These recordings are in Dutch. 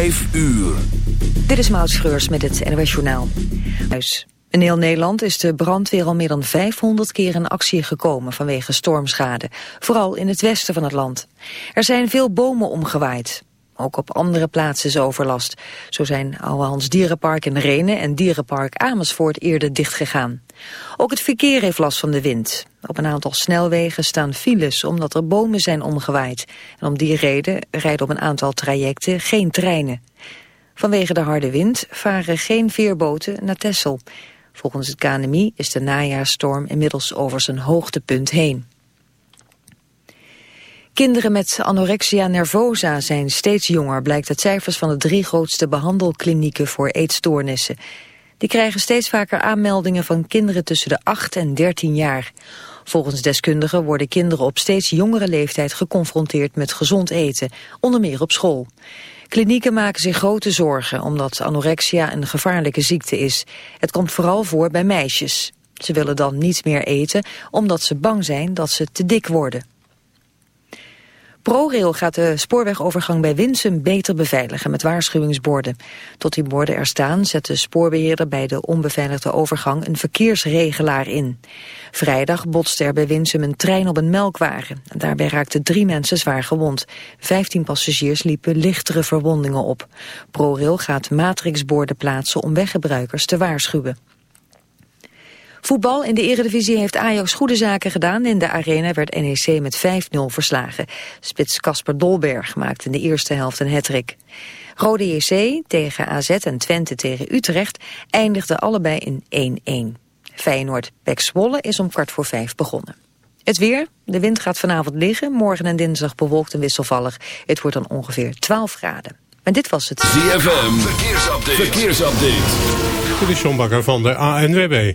5 uur. Dit is Maud Schreurs met het NOS Journaal. In heel Nederland is de brandweer al meer dan 500 keer in actie gekomen vanwege stormschade. Vooral in het westen van het land. Er zijn veel bomen omgewaaid. Ook op andere plaatsen is overlast. Zo zijn Ouwehands Dierenpark in Renen en Dierenpark Amersfoort eerder dichtgegaan. Ook het verkeer heeft last van de wind. Op een aantal snelwegen staan files omdat er bomen zijn omgewaaid. En om die reden rijden op een aantal trajecten geen treinen. Vanwege de harde wind varen geen veerboten naar Texel. Volgens het KNMI is de najaarstorm inmiddels over zijn hoogtepunt heen. Kinderen met anorexia nervosa zijn steeds jonger, blijkt uit cijfers van de drie grootste behandelklinieken voor eetstoornissen. Die krijgen steeds vaker aanmeldingen van kinderen tussen de 8 en 13 jaar. Volgens deskundigen worden kinderen op steeds jongere leeftijd geconfronteerd met gezond eten, onder meer op school. Klinieken maken zich grote zorgen omdat anorexia een gevaarlijke ziekte is. Het komt vooral voor bij meisjes. Ze willen dan niet meer eten omdat ze bang zijn dat ze te dik worden. ProRail gaat de spoorwegovergang bij Winsum beter beveiligen met waarschuwingsborden. Tot die borden er staan zet de spoorbeheerder bij de onbeveiligde overgang een verkeersregelaar in. Vrijdag botste er bij Winsum een trein op een melkwagen. Daarbij raakten drie mensen zwaar gewond. Vijftien passagiers liepen lichtere verwondingen op. ProRail gaat matrixborden plaatsen om weggebruikers te waarschuwen. Voetbal in de Eredivisie heeft Ajax goede zaken gedaan. In de arena werd NEC met 5-0 verslagen. Spits Casper Dolberg maakte in de eerste helft een hattrick. Rode JC tegen AZ en Twente tegen Utrecht eindigden allebei in 1-1. Feyenoord Pek Zwolle is om kwart voor vijf begonnen. Het weer, de wind gaat vanavond liggen, morgen en dinsdag bewolkt en wisselvallig. Het wordt dan ongeveer 12 graden. En dit was het. ZFM, verkeersupdate. verkeersupdate. Dit is John van de ANWB.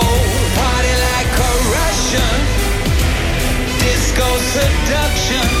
go seduction.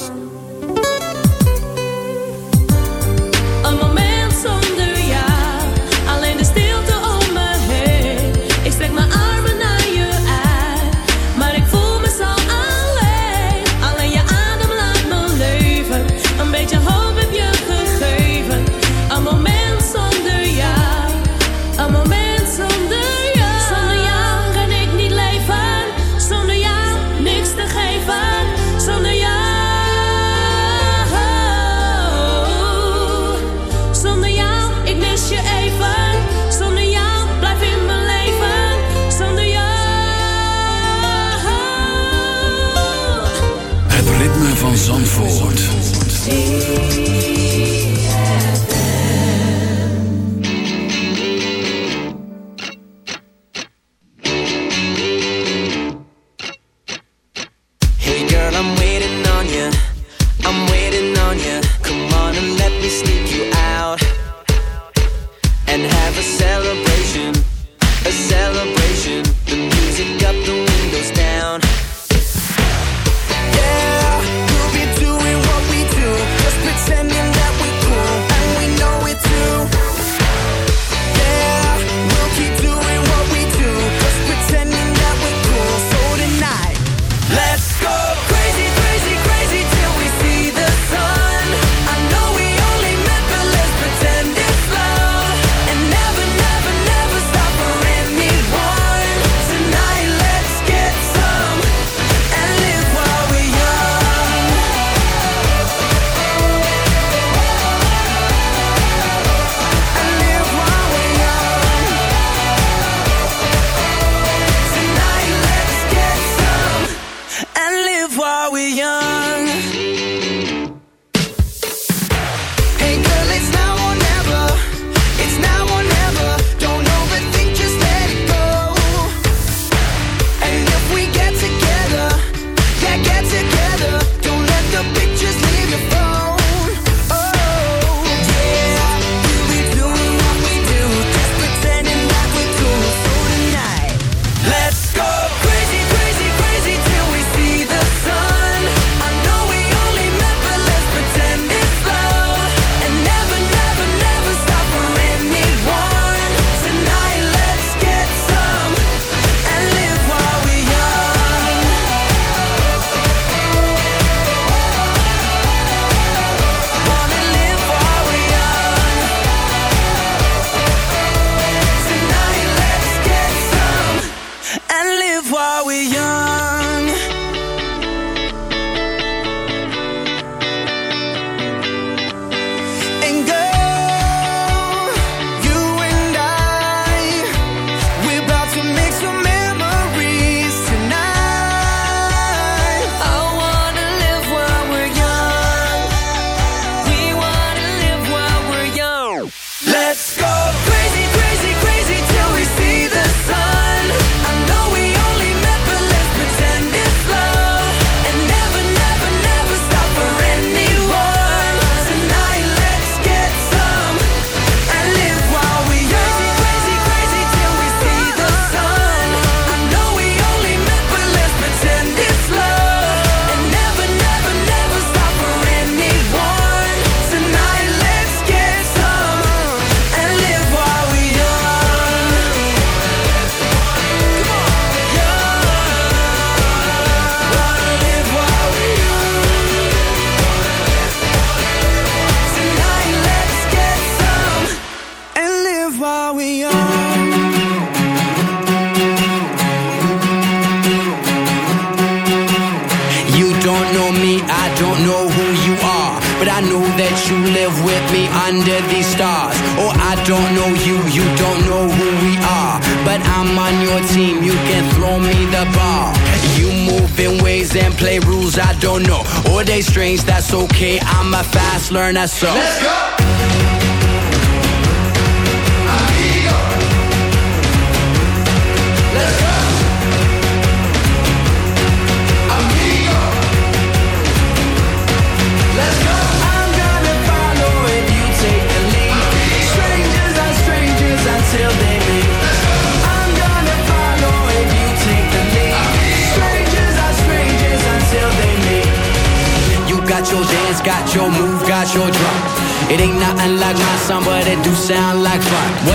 Let's go.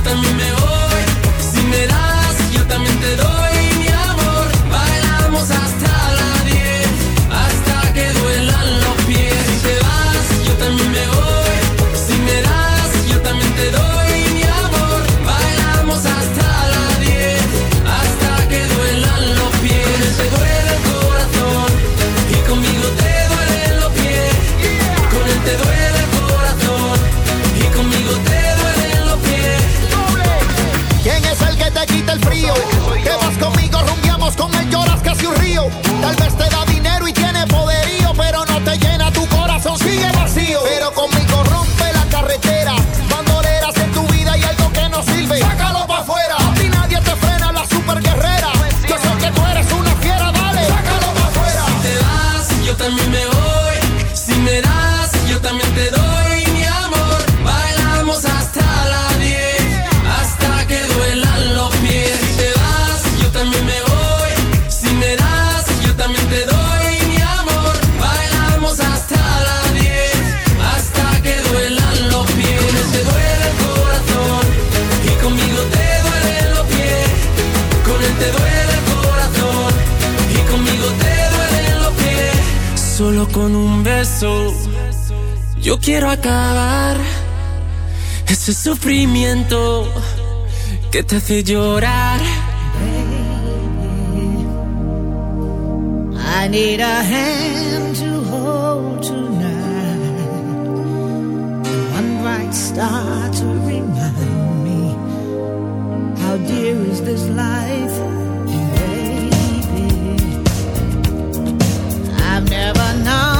yo también me voy. Si me Yo quiero acabar ese sufrimiento que te hace llorar. Baby, I need a hand to hold tonight. One bright star to remind me how dear is this life. Baby, I've never known.